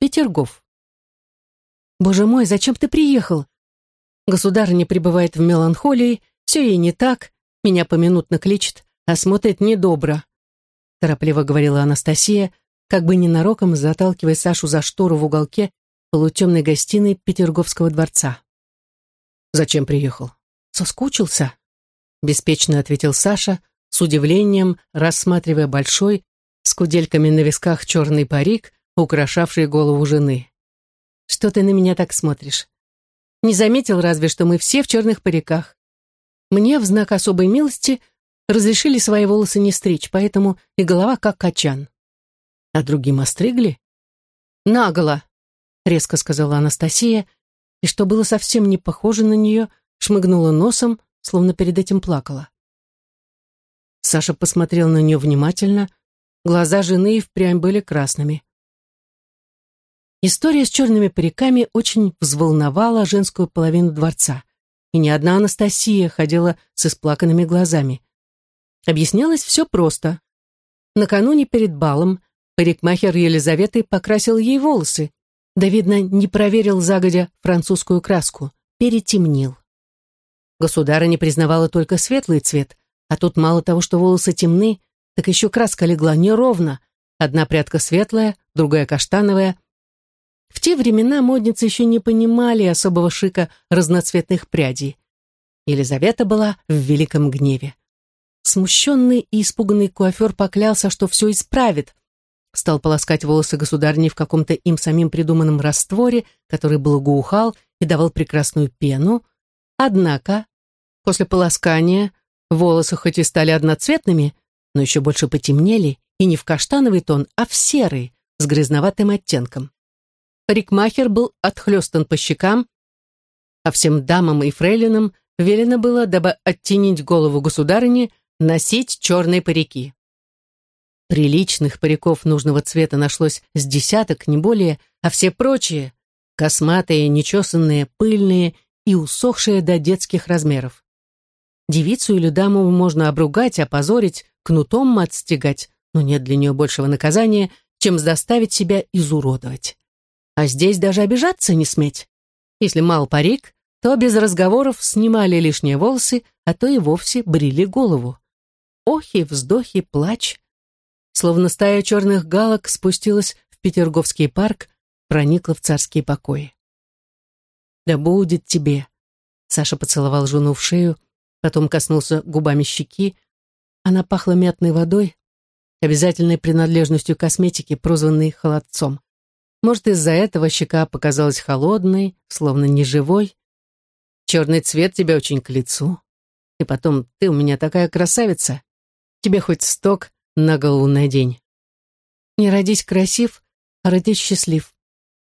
Петергоф. «Боже мой, зачем ты приехал?» Государыня пребывает в меланхолии, все ей не так, меня поминутно кличет, а смотрит недобро. Торопливо говорила Анастасия, как бы ненароком заталкивая Сашу за штору в уголке полутемной гостиной Петерговского дворца. «Зачем приехал?» «Соскучился?» Беспечно ответил Саша, с удивлением рассматривая большой, с кудельками на висках черный парик, украшавший голову жены. «Что ты на меня так смотришь? Не заметил разве, что мы все в черных париках. Мне в знак особой милости разрешили свои волосы не стричь, поэтому и голова как качан. А другим остригли? Наголо, резко сказала Анастасия, и что было совсем не похоже на нее, шмыгнула носом, словно перед этим плакала. Саша посмотрел на нее внимательно, глаза жены и впрямь были красными. История с черными париками очень взволновала женскую половину дворца, и ни одна Анастасия ходила с исплаканными глазами. Объяснялось все просто. Накануне перед балом парикмахер Елизаветы покрасил ей волосы, да, видно, не проверил загодя французскую краску, перетемнил. Государа не признавала только светлый цвет, а тут мало того, что волосы темны, так еще краска легла неровно, одна прядка светлая, другая каштановая — в те времена модницы еще не понимали особого шика разноцветных прядей. Елизавета была в великом гневе. Смущенный и испуганный куафер поклялся, что все исправит. Стал полоскать волосы государни в каком-то им самим придуманном растворе, который благоухал и давал прекрасную пену. Однако, после полоскания, волосы хоть и стали одноцветными, но еще больше потемнели, и не в каштановый тон, а в серый, с грязноватым оттенком. Парикмахер был отхлестан по щекам, а всем дамам и фрейлинам велено было, дабы оттенить голову государыни, носить черные парики. Приличных париков нужного цвета нашлось с десяток, не более, а все прочие — косматые, нечесанные, пыльные и усохшие до детских размеров. Девицу или даму можно обругать, опозорить, кнутом отстегать, но нет для нее большего наказания, чем заставить себя изуродовать. А здесь даже обижаться не сметь. Если мал парик, то без разговоров снимали лишние волосы, а то и вовсе брили голову. Охи, вздохи, плач. Словно стая черных галок спустилась в Петерговский парк, проникла в царские покои. «Да будет тебе!» Саша поцеловал жену в шею, потом коснулся губами щеки. Она пахла мятной водой, обязательной принадлежностью косметики, прозванной холодцом. Может, из-за этого щека показалась холодной, словно неживой. Черный цвет тебе очень к лицу. И потом, ты у меня такая красавица. Тебе хоть сток на голову надень. Не родись красив, а родись счастлив,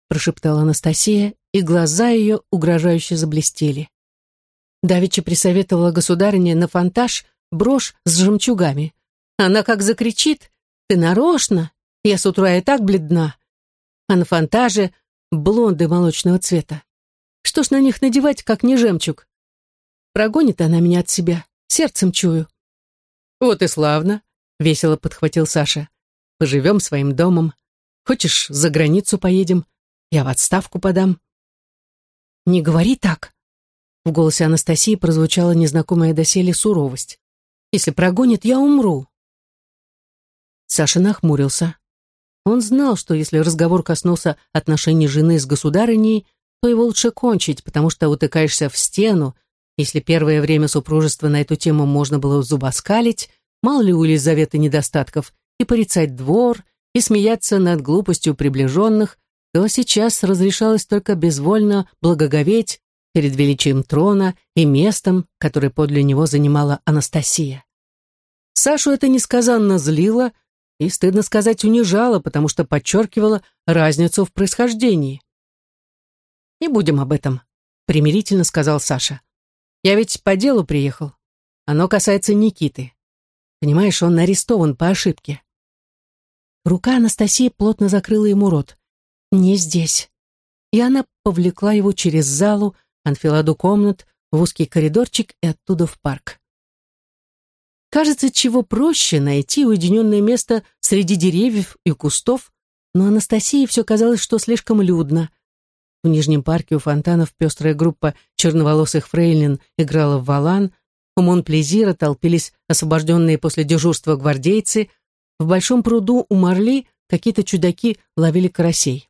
прошептала Анастасия, и глаза ее угрожающе заблестели. Давича присоветовала государине на фонтаж брошь с жемчугами. Она как закричит, ты нарочно, я с утра и так бледна а на фонтаже блонды молочного цвета. Что ж на них надевать, как не жемчуг? Прогонит она меня от себя, сердцем чую. Вот и славно, весело подхватил Саша. Поживем своим домом. Хочешь, за границу поедем? Я в отставку подам. Не говори так. В голосе Анастасии прозвучала незнакомая доселе суровость. Если прогонит, я умру. Саша нахмурился. Он знал, что если разговор коснулся отношений жены с государыней, то его лучше кончить, потому что утыкаешься в стену. Если первое время супружества на эту тему можно было зубоскалить, мало ли у Елизаветы недостатков, и порицать двор, и смеяться над глупостью приближенных, то сейчас разрешалось только безвольно благоговеть перед величием трона и местом, которое подле него занимала Анастасия. Сашу это несказанно злило, и, стыдно сказать, унижала, потому что подчеркивала разницу в происхождении. «Не будем об этом», — примирительно сказал Саша. «Я ведь по делу приехал. Оно касается Никиты. Понимаешь, он арестован по ошибке». Рука Анастасии плотно закрыла ему рот. «Не здесь». И она повлекла его через залу, анфиладу комнат, в узкий коридорчик и оттуда в парк. Кажется, чего проще найти уединенное место среди деревьев и кустов, но Анастасии все казалось, что слишком людно. В Нижнем парке у фонтанов пестрая группа черноволосых фрейлин играла в валан, у Монплезира толпились освобожденные после дежурства гвардейцы, в большом пруду у Марли какие-то чудаки ловили карасей.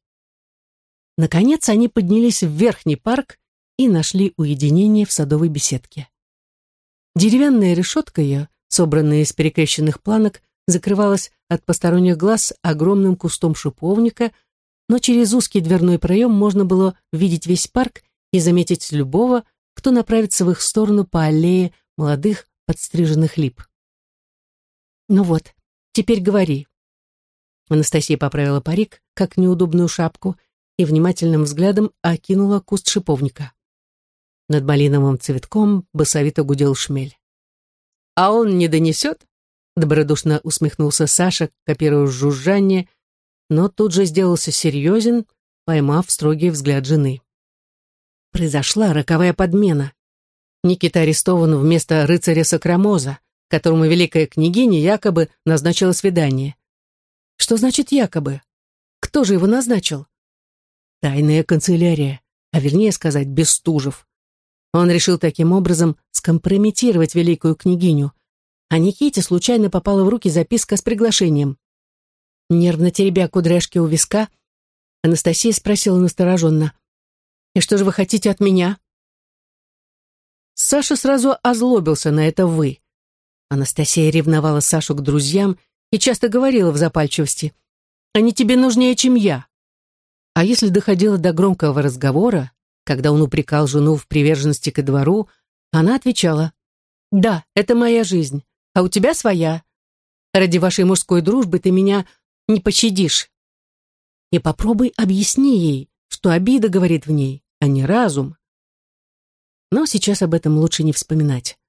Наконец они поднялись в верхний парк и нашли уединение в садовой беседке. Деревянная решетка ее, собранная из перекрещенных планок, закрывалась от посторонних глаз огромным кустом шиповника, но через узкий дверной проем можно было видеть весь парк и заметить любого, кто направится в их сторону по аллее молодых подстриженных лип. «Ну вот, теперь говори». Анастасия поправила парик, как неудобную шапку, и внимательным взглядом окинула куст шиповника. Над малиновым цветком басовито гудел шмель. «А он не донесет?» Добродушно усмехнулся Саша, копируя жужжание, но тут же сделался серьезен, поймав строгий взгляд жены. Произошла роковая подмена. Никита арестован вместо рыцаря Сакрамоза, которому великая княгиня якобы назначила свидание. Что значит якобы? Кто же его назначил? Тайная канцелярия, а вернее сказать, Бестужев. Он решил таким образом скомпрометировать великую княгиню, а Никите случайно попала в руки записка с приглашением. Нервно теребя кудряшки у виска, Анастасия спросила настороженно, «И что же вы хотите от меня?» Саша сразу озлобился на это «вы». Анастасия ревновала Сашу к друзьям и часто говорила в запальчивости, «Они тебе нужнее, чем я». А если доходило до громкого разговора, когда он упрекал жену в приверженности ко двору, она отвечала, «Да, это моя жизнь а у тебя своя. Ради вашей мужской дружбы ты меня не пощадишь. И попробуй объясни ей, что обида говорит в ней, а не разум. Но сейчас об этом лучше не вспоминать.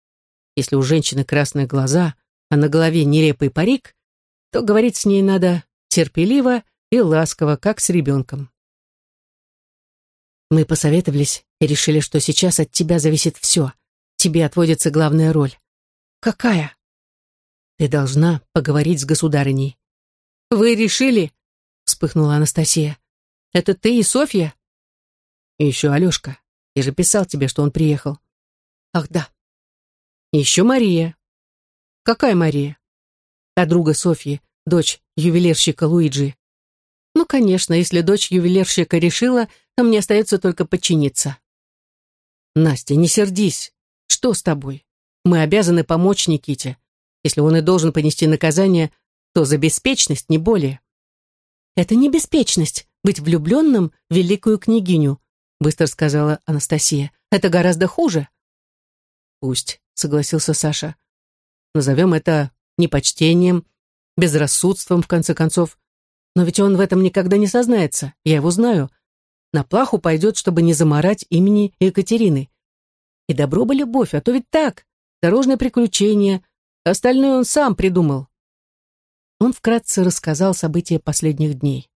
Если у женщины красные глаза, а на голове нелепый парик, то говорить с ней надо терпеливо и ласково, как с ребенком. Мы посоветовались и решили, что сейчас от тебя зависит все. Тебе отводится главная роль. Какая? Ты должна поговорить с государыней. Вы решили? Вспыхнула Анастасия. Это ты и Софья? И еще Алешка. Я же писал тебе, что он приехал. Ах, да. Еще Мария. Какая Мария? А друга Софьи, дочь ювелирщика Луиджи. Ну, конечно, если дочь ювелирщика решила, то мне остается только подчиниться. Настя, не сердись. Что с тобой? Мы обязаны помочь Никите. Если он и должен понести наказание, то за беспечность, не более. «Это не беспечность, быть влюбленным в великую княгиню», быстро сказала Анастасия. «Это гораздо хуже». «Пусть», — согласился Саша. «Назовем это непочтением, безрассудством, в конце концов. Но ведь он в этом никогда не сознается, я его знаю. На плаху пойдет, чтобы не заморать имени Екатерины. И добро бы любовь, а то ведь так, дорожное приключение, Остальное он сам придумал. Он вкратце рассказал события последних дней.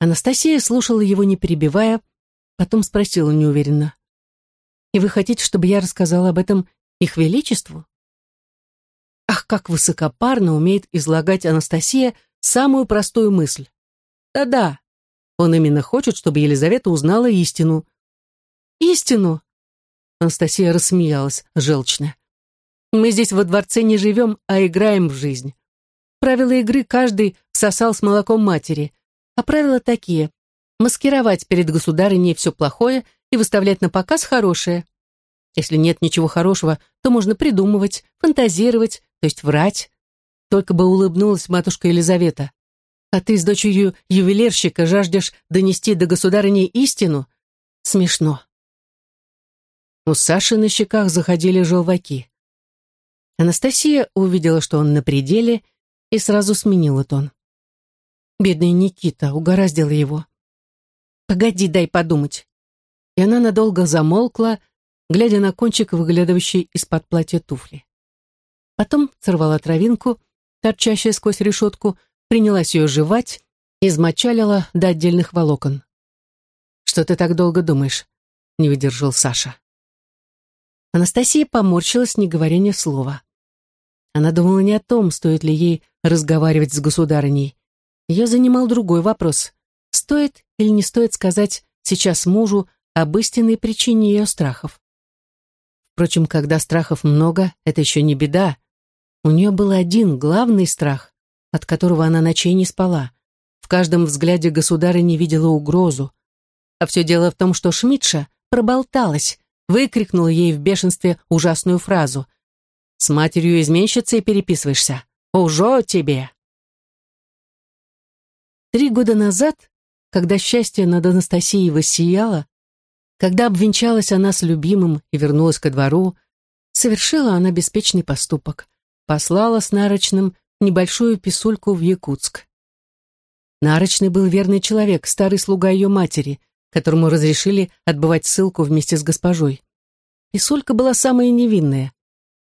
Анастасия слушала его, не перебивая, потом спросила неуверенно. «И вы хотите, чтобы я рассказала об этом их величеству?» Ах, как высокопарно умеет излагать Анастасия самую простую мысль. Да-да, он именно хочет, чтобы Елизавета узнала истину. Истину? Анастасия рассмеялась желчно. Мы здесь во дворце не живем, а играем в жизнь. Правила игры каждый всосал с молоком матери. А правила такие. Маскировать перед государыней все плохое и выставлять на показ хорошее. Если нет ничего хорошего, то можно придумывать, фантазировать, то есть врать. Только бы улыбнулась матушка Елизавета. А ты с дочерью ювелирщика жаждешь донести до государыни истину? Смешно. У Саши на щеках заходили желваки. Анастасия увидела, что он на пределе, и сразу сменила тон. Бедный Никита угораздила его. «Погоди, дай подумать». И она надолго замолкла, глядя на кончик, выглядывающий из-под платья туфли. Потом сорвала травинку, торчащую сквозь решетку, принялась ее жевать, измочалила до отдельных волокон. «Что ты так долго думаешь?» — не выдержал Саша. Анастасия поморщилась, не говоря ни слова. Она думала не о том, стоит ли ей разговаривать с государыней. Ее занимал другой вопрос. Стоит или не стоит сказать сейчас мужу об истинной причине ее страхов? Впрочем, когда страхов много, это еще не беда. У нее был один главный страх, от которого она ночей не спала. В каждом взгляде государыни видела угрозу. А все дело в том, что Шмидша проболталась, выкрикнула ей в бешенстве ужасную фразу. «С матерью-изменщицей переписываешься? Ужо тебе!» Три года назад, когда счастье над Анастасией воссияло, когда обвенчалась она с любимым и вернулась ко двору, совершила она беспечный поступок. Послала с Нарочным небольшую писульку в Якутск. Нарочный был верный человек, старый слуга ее матери, которому разрешили отбывать ссылку вместе с госпожой. Писулька была самая невинная.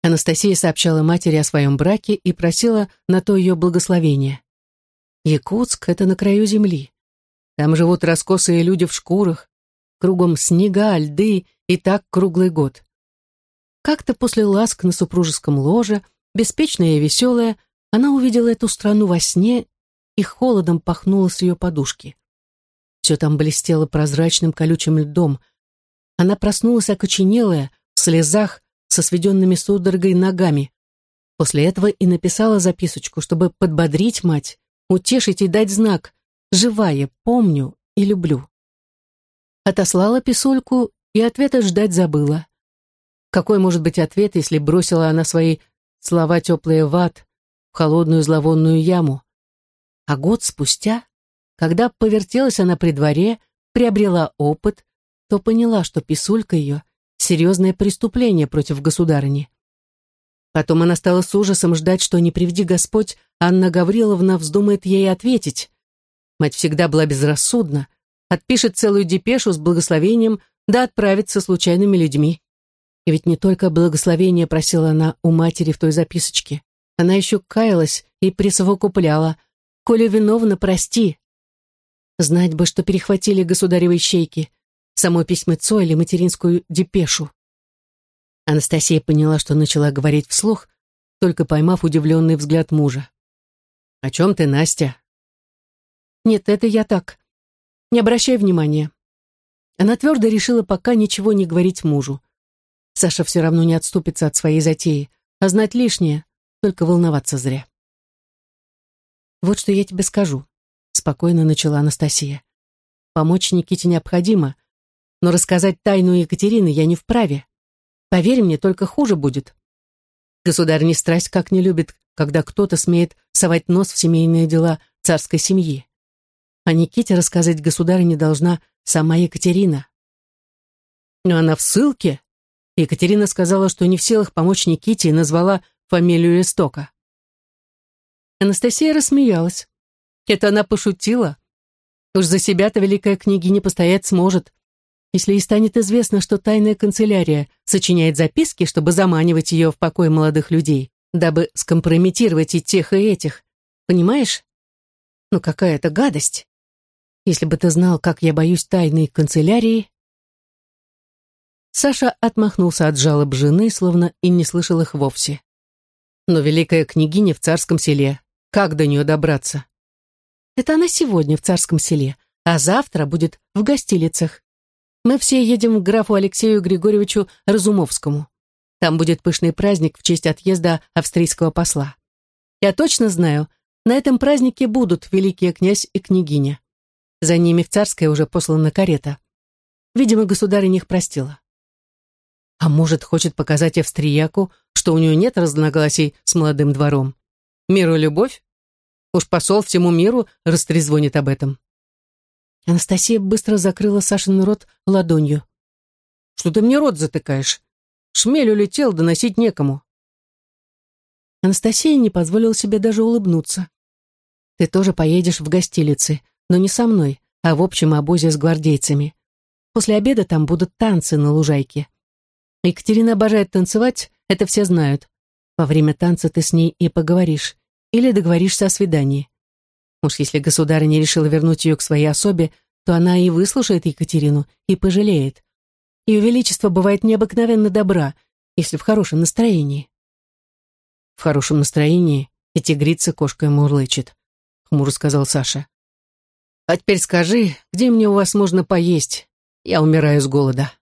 Анастасия сообщала матери о своем браке и просила на то ее благословение. Якутск — это на краю земли. Там живут раскосые люди в шкурах, кругом снега, льды и так круглый год. Как-то после ласк на супружеском ложе, беспечная и веселая, она увидела эту страну во сне и холодом пахнула с ее подушки. Все там блестело прозрачным колючим льдом. Она проснулась окоченелая, в слезах, со сведенными судорогой ногами. После этого и написала записочку, чтобы подбодрить мать, утешить и дать знак «Живая, помню и люблю». Отослала писульку и ответа ждать забыла. Какой может быть ответ, если бросила она свои слова теплые в ад, в холодную зловонную яму? А год спустя, когда повертелась она при дворе, приобрела опыт, то поняла, что писулька ее — серьезное преступление против государыни. Потом она стала с ужасом ждать, что, не приведи Господь, Анна Гавриловна вздумает ей ответить. Мать всегда была безрассудна, отпишет целую депешу с благословением, да отправится случайными людьми. И ведь не только благословение просила она у матери в той записочке. Она еще каялась и присовокупляла. «Коля виновна, прости». Знать бы, что перехватили государевы щейки, само письмецо или материнскую депешу. Анастасия поняла, что начала говорить вслух, только поймав удивленный взгляд мужа. «О чем ты, Настя?» «Нет, это я так. Не обращай внимания». Она твердо решила пока ничего не говорить мужу. Саша все равно не отступится от своей затеи, а знать лишнее, только волноваться зря. «Вот что я тебе скажу», — спокойно начала Анастасия. «Помочь Никите необходимо, но рассказать тайну Екатерины я не вправе. Поверь мне, только хуже будет. Государь не страсть как не любит, когда кто-то смеет совать нос в семейные дела царской семьи. А Никите рассказать государыне должна сама Екатерина. Но она в ссылке. Екатерина сказала, что не в силах помочь Никите и назвала фамилию Истока. Анастасия рассмеялась. Это она пошутила. Уж за себя-то великая княгиня постоять сможет. Если и станет известно, что тайная канцелярия сочиняет записки, чтобы заманивать ее в покой молодых людей, дабы скомпрометировать и тех, и этих. Понимаешь? Ну какая это гадость. Если бы ты знал, как я боюсь тайной канцелярии... Саша отмахнулся от жалоб жены, словно и не слышал их вовсе. Но великая княгиня в царском селе. Как до нее добраться? Это она сегодня в царском селе, а завтра будет в гостилицах. Мы все едем к графу Алексею Григорьевичу Разумовскому. Там будет пышный праздник в честь отъезда австрийского посла. Я точно знаю, на этом празднике будут великий князь и княгиня. За ними в царское уже послана карета. Видимо, государыня их простила. А может, хочет показать австрияку, что у нее нет разногласий с молодым двором. Миру любовь? Уж посол всему миру растрезвонит об этом. Анастасия быстро закрыла Сашин рот ладонью. «Что ты мне рот затыкаешь? Шмель улетел, доносить некому». Анастасия не позволила себе даже улыбнуться. «Ты тоже поедешь в гостилицы, но не со мной, а в общем обозе с гвардейцами. После обеда там будут танцы на лужайке. Екатерина обожает танцевать, это все знают. Во время танца ты с ней и поговоришь, или договоришься о свидании. Уж если государыня решила вернуть ее к своей особе, то она и выслушает Екатерину, и пожалеет. Ее величество бывает необыкновенно добра, если в хорошем настроении. В хорошем настроении и тигрица кошкой мурлычет. хмуро сказал Саша. «А теперь скажи, где мне у вас можно поесть? Я умираю с голода».